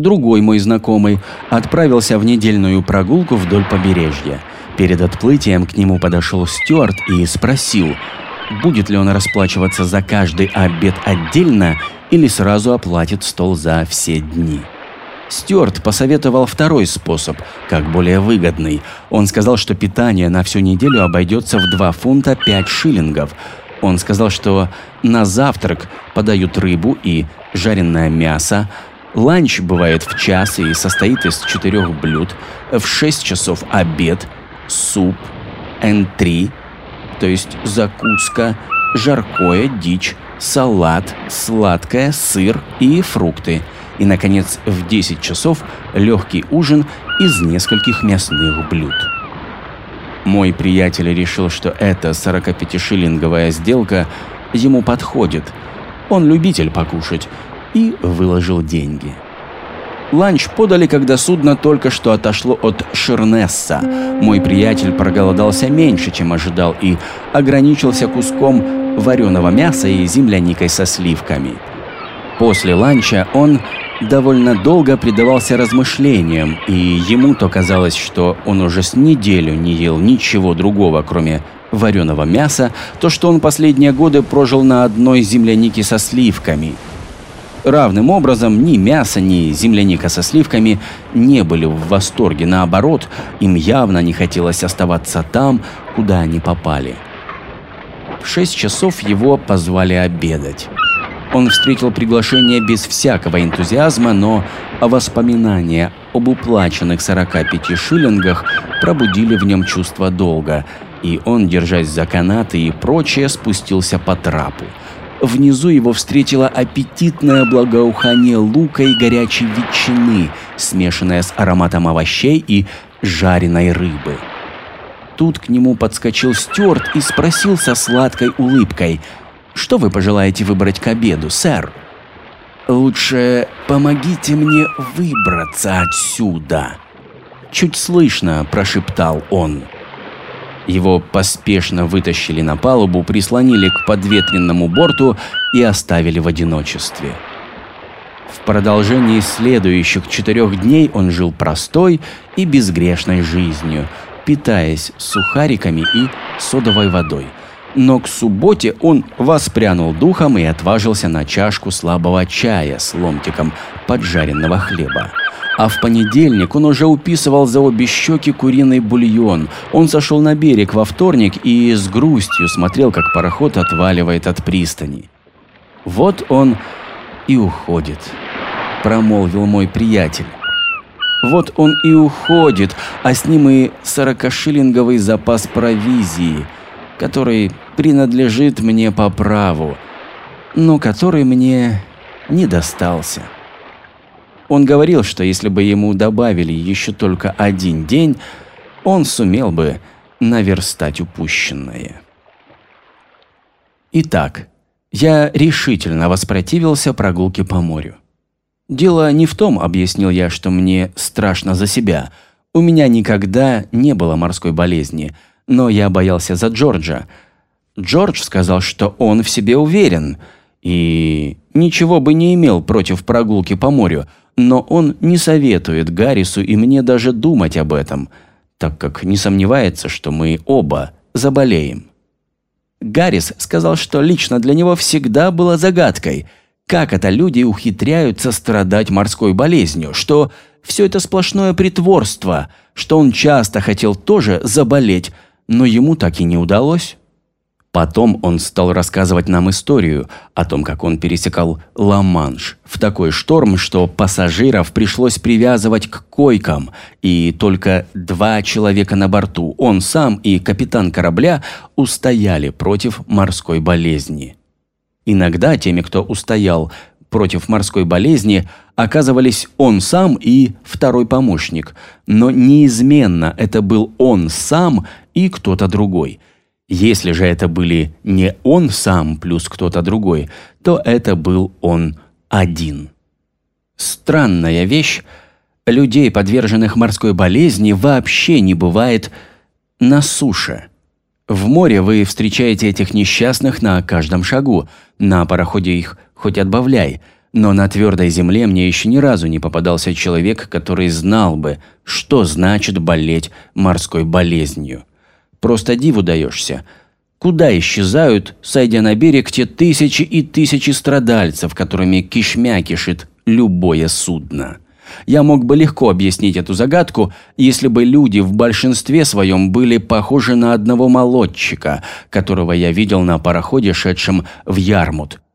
Другой мой знакомый отправился в недельную прогулку вдоль побережья. Перед отплытием к нему подошел Стюарт и спросил, будет ли он расплачиваться за каждый обед отдельно или сразу оплатит стол за все дни. Стюарт посоветовал второй способ, как более выгодный. Он сказал, что питание на всю неделю обойдется в 2 фунта 5 шиллингов. Он сказал, что на завтрак подают рыбу и жареное мясо, Ланч бывает в час и состоит из четырех блюд. В 6 часов обед, суп, N3, то есть закуска, жаркое, дичь, салат, сладкое, сыр и фрукты. И, наконец, в 10 часов легкий ужин из нескольких мясных блюд. Мой приятель решил, что эта 45-шиллинговая сделка ему подходит. Он любитель покушать, и выложил деньги. Ланч подали, когда судно только что отошло от Шернесса. Мой приятель проголодался меньше, чем ожидал, и ограничился куском вареного мяса и земляникой со сливками. После ланча он довольно долго предавался размышлениям, и ему то казалось, что он уже с неделю не ел ничего другого, кроме вареного мяса, то что он последние годы прожил на одной землянике со сливками – Равным образом ни мясо, ни земляника со сливками не были в восторге. Наоборот, им явно не хотелось оставаться там, куда они попали. В шесть часов его позвали обедать. Он встретил приглашение без всякого энтузиазма, но воспоминания об уплаченных 45 шиллингах пробудили в нем чувство долга, и он, держась за канаты и прочее, спустился по трапу. Внизу его встретило аппетитное благоухание лука и горячей ветчины, смешанное с ароматом овощей и жареной рыбы. Тут к нему подскочил Стюарт и спросил со сладкой улыбкой, «Что вы пожелаете выбрать к обеду, сэр?» «Лучше помогите мне выбраться отсюда», — чуть слышно прошептал он. Его поспешно вытащили на палубу, прислонили к подветренному борту и оставили в одиночестве. В продолжении следующих четырех дней он жил простой и безгрешной жизнью, питаясь сухариками и содовой водой. Но к субботе он воспрянул духом и отважился на чашку слабого чая с ломтиком поджаренного хлеба. А в понедельник он уже уписывал за обе щеки куриный бульон. Он сошел на берег во вторник и с грустью смотрел, как пароход отваливает от пристани. «Вот он и уходит», – промолвил мой приятель. «Вот он и уходит, а с ним и сорокашиллинговый запас провизии, который принадлежит мне по праву, но который мне не достался». Он говорил, что если бы ему добавили еще только один день, он сумел бы наверстать упущенное. Итак, я решительно воспротивился прогулке по морю. Дело не в том, объяснил я, что мне страшно за себя. У меня никогда не было морской болезни, но я боялся за Джорджа. Джордж сказал, что он в себе уверен и ничего бы не имел против прогулки по морю, но он не советует Гаррису и мне даже думать об этом, так как не сомневается, что мы оба заболеем. Гаррис сказал, что лично для него всегда было загадкой, как это люди ухитряются страдать морской болезнью, что все это сплошное притворство, что он часто хотел тоже заболеть, но ему так и не удалось. Потом он стал рассказывать нам историю о том, как он пересекал Ла-Манш в такой шторм, что пассажиров пришлось привязывать к койкам, и только два человека на борту, он сам и капитан корабля, устояли против морской болезни. Иногда теми, кто устоял против морской болезни, оказывались он сам и второй помощник, но неизменно это был он сам и кто-то другой – если же это были не он сам плюс кто-то другой, то это был он один. Странная вещь. Людей, подверженных морской болезни, вообще не бывает на суше. В море вы встречаете этих несчастных на каждом шагу, на пароходе их хоть отбавляй. Но на твердой земле мне еще ни разу не попадался человек, который знал бы, что значит болеть морской болезнью. Просто диву даешься. Куда исчезают, сойдя на берег, те тысячи и тысячи страдальцев, которыми кишмя кишит любое судно? Я мог бы легко объяснить эту загадку, если бы люди в большинстве своем были похожи на одного молодчика, которого я видел на пароходе, шедшем в Ярмут –